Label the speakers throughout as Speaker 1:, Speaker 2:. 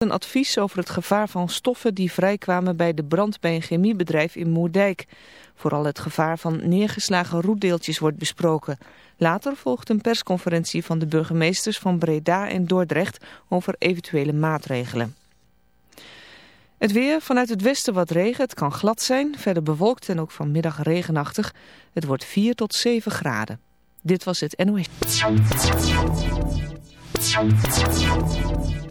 Speaker 1: een advies over het gevaar van stoffen die vrijkwamen bij de brand bij een chemiebedrijf in Moerdijk. Vooral het gevaar van neergeslagen roetdeeltjes wordt besproken. Later volgt een persconferentie van de burgemeesters van Breda en Dordrecht over eventuele maatregelen. Het weer, vanuit het westen wat regen, het kan glad zijn, verder bewolkt en ook vanmiddag regenachtig. Het wordt 4 tot 7 graden. Dit was het NOS.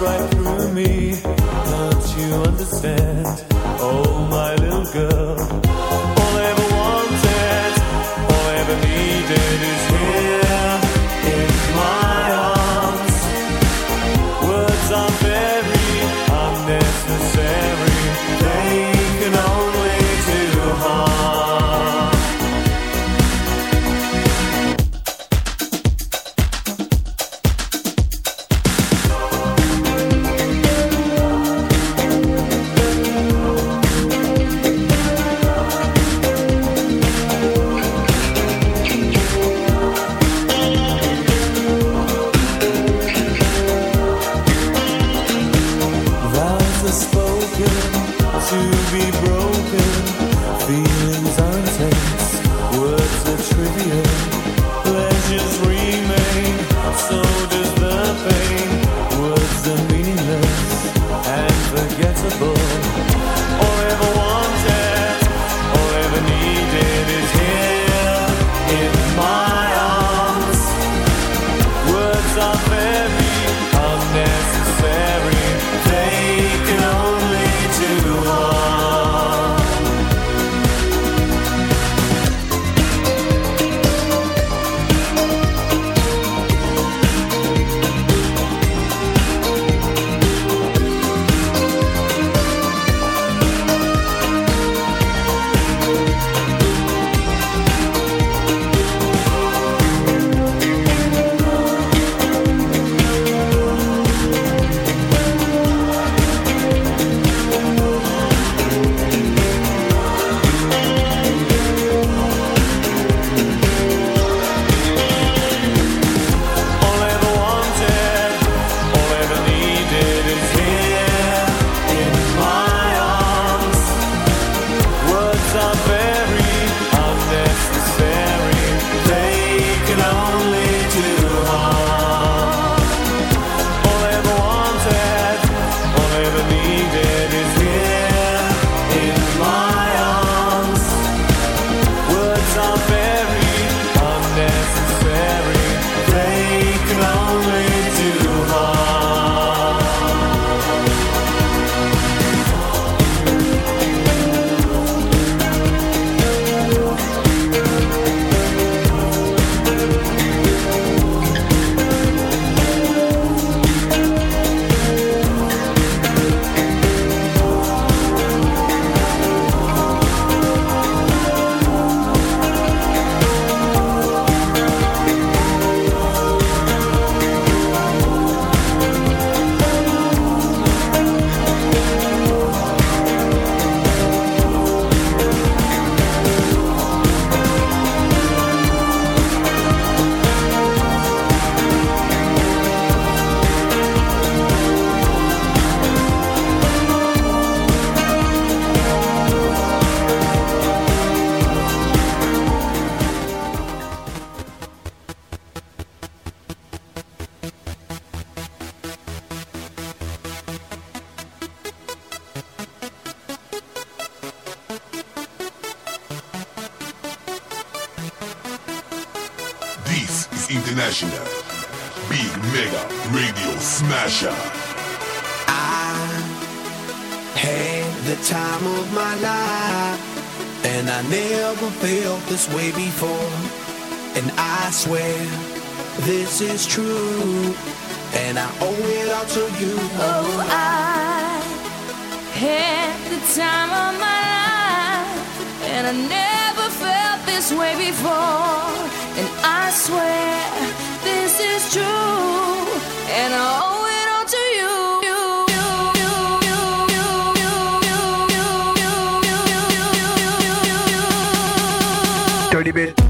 Speaker 2: right through me. Don't
Speaker 3: you understand?
Speaker 2: dirty
Speaker 4: bitch.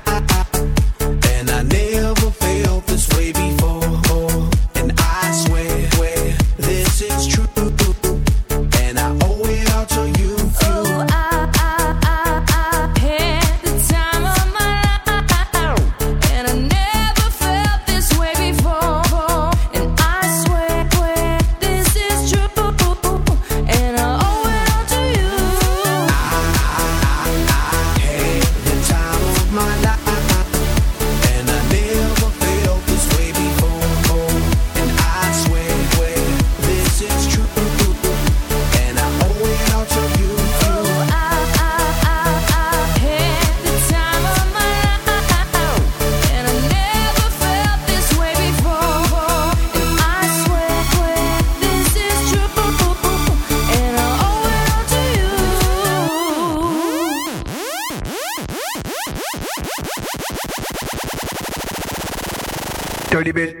Speaker 2: 30 bit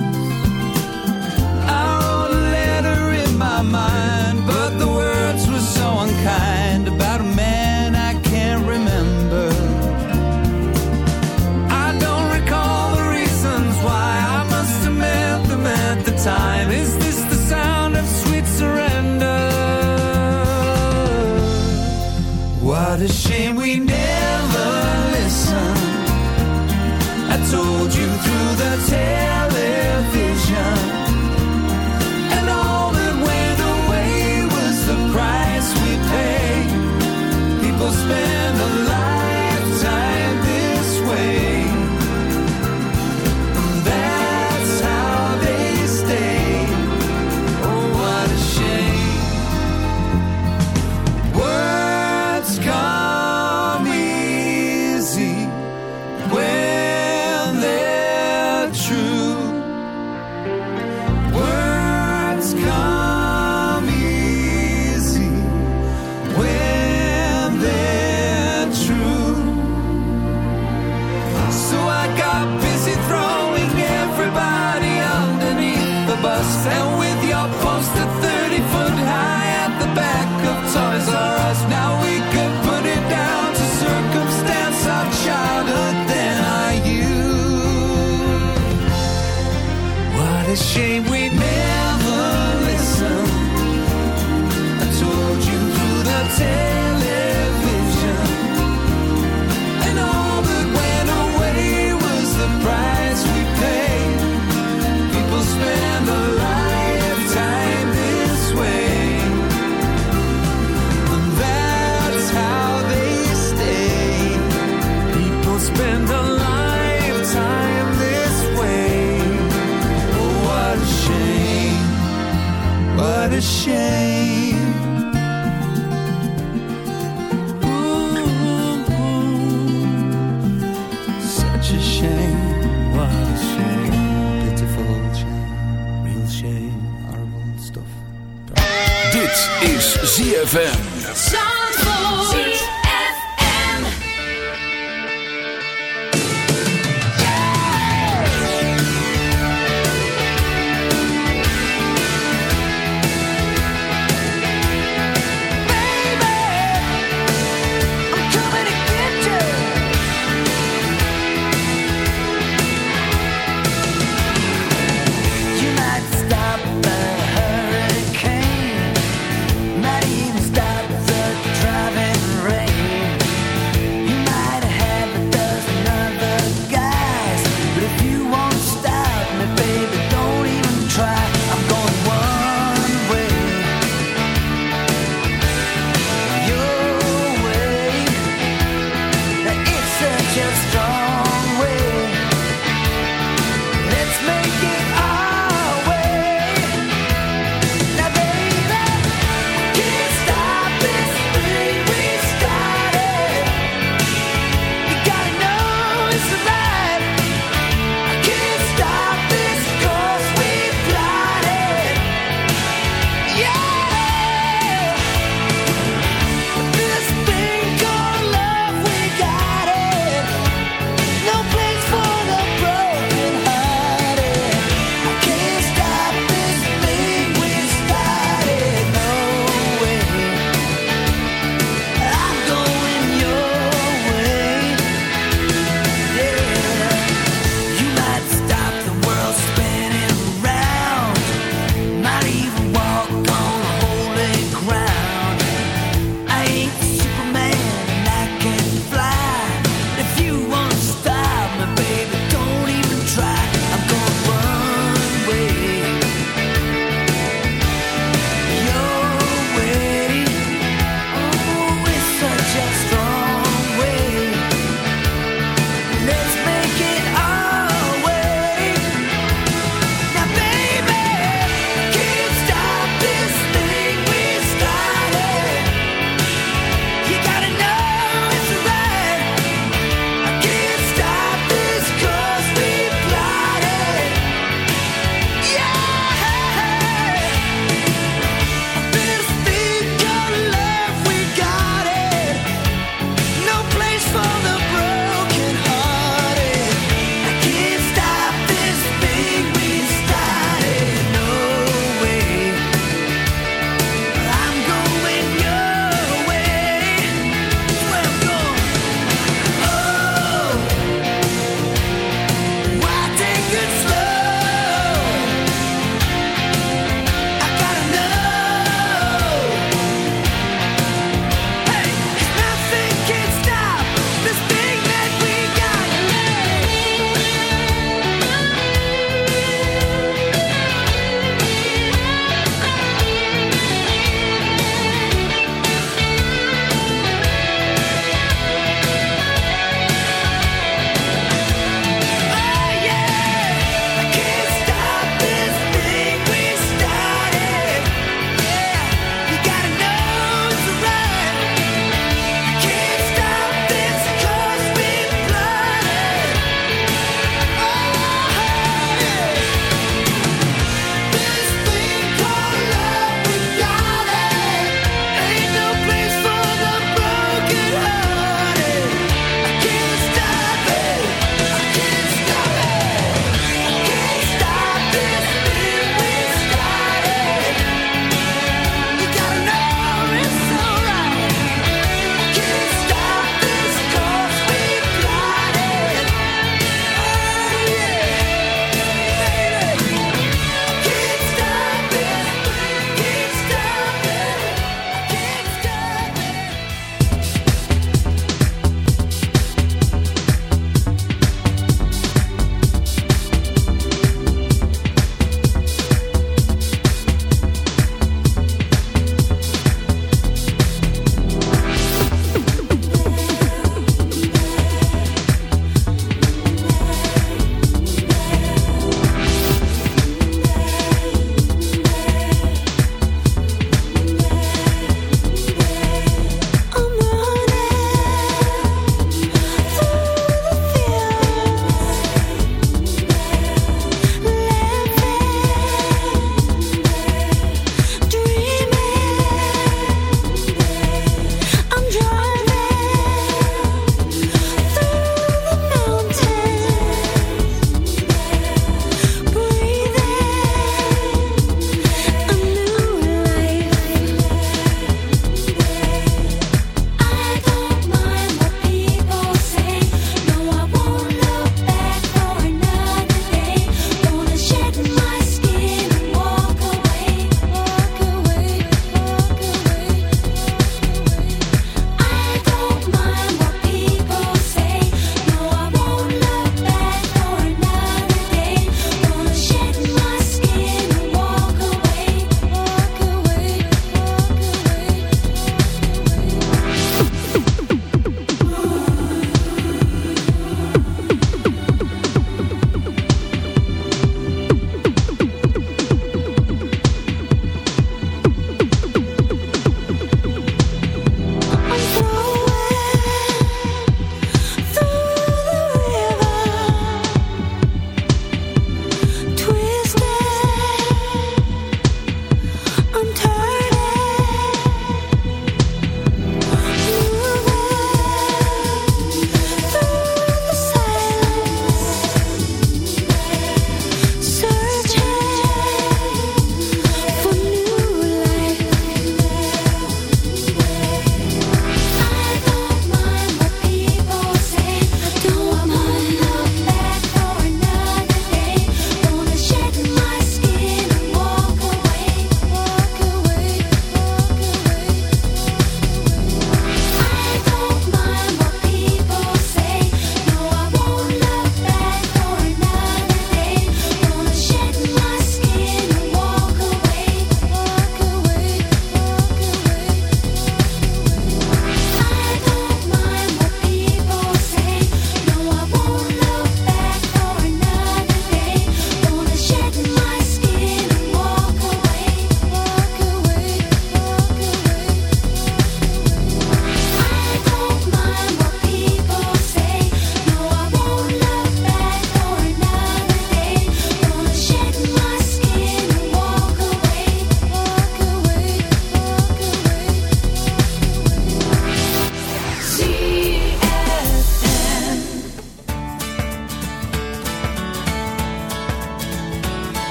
Speaker 5: Such a shame
Speaker 6: was shame. Pitiful shame, real shame, horrible stuff.
Speaker 7: Dit is zeever.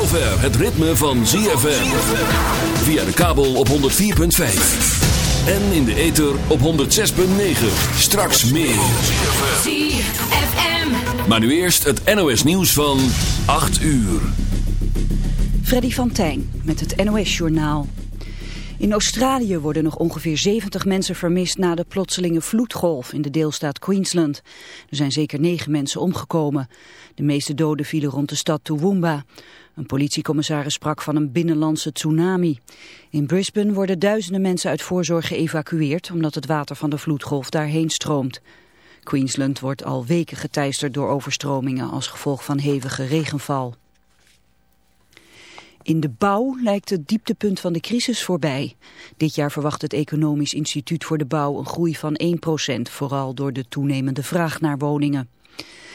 Speaker 7: Zover het ritme van ZFM. Via de kabel op 104.5. En in de ether op 106.9. Straks meer.
Speaker 8: ZFM.
Speaker 7: Maar nu eerst het NOS nieuws van 8 uur.
Speaker 9: Freddy van Tijn met het NOS-journaal. In Australië worden nog ongeveer 70 mensen vermist na de plotselinge vloedgolf in de deelstaat Queensland. Er zijn zeker negen mensen omgekomen. De meeste doden vielen rond de stad Toowoomba. Een politiecommissaris sprak van een binnenlandse tsunami. In Brisbane worden duizenden mensen uit voorzorg geëvacueerd omdat het water van de vloedgolf daarheen stroomt. Queensland wordt al weken geteisterd door overstromingen als gevolg van hevige regenval. In de bouw lijkt het dieptepunt van de crisis voorbij. Dit jaar verwacht het Economisch Instituut voor de Bouw een groei van 1%, vooral door de toenemende vraag naar woningen.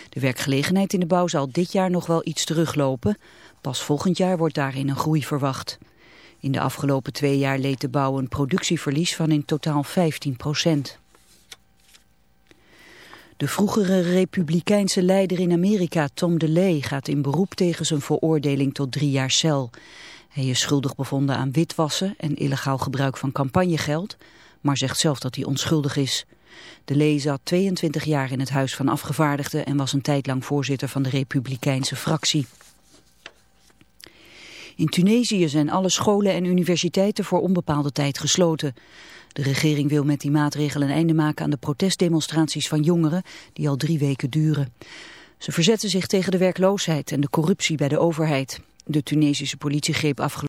Speaker 9: De werkgelegenheid in de bouw zal dit jaar nog wel iets teruglopen. Pas volgend jaar wordt daarin een groei verwacht. In de afgelopen twee jaar leed de bouw een productieverlies van in totaal 15 procent. De vroegere republikeinse leider in Amerika, Tom DeLay, gaat in beroep tegen zijn veroordeling tot drie jaar cel. Hij is schuldig bevonden aan witwassen en illegaal gebruik van campagnegeld, maar zegt zelf dat hij onschuldig is. DeLay zat 22 jaar in het Huis van Afgevaardigden en was een tijd lang voorzitter van de republikeinse fractie. In Tunesië zijn alle scholen en universiteiten voor onbepaalde tijd gesloten. De regering wil met die maatregel een einde maken aan de protestdemonstraties van jongeren die al drie weken duren. Ze verzetten zich tegen de werkloosheid en de corruptie bij de overheid. De Tunesische politie greep afgelopen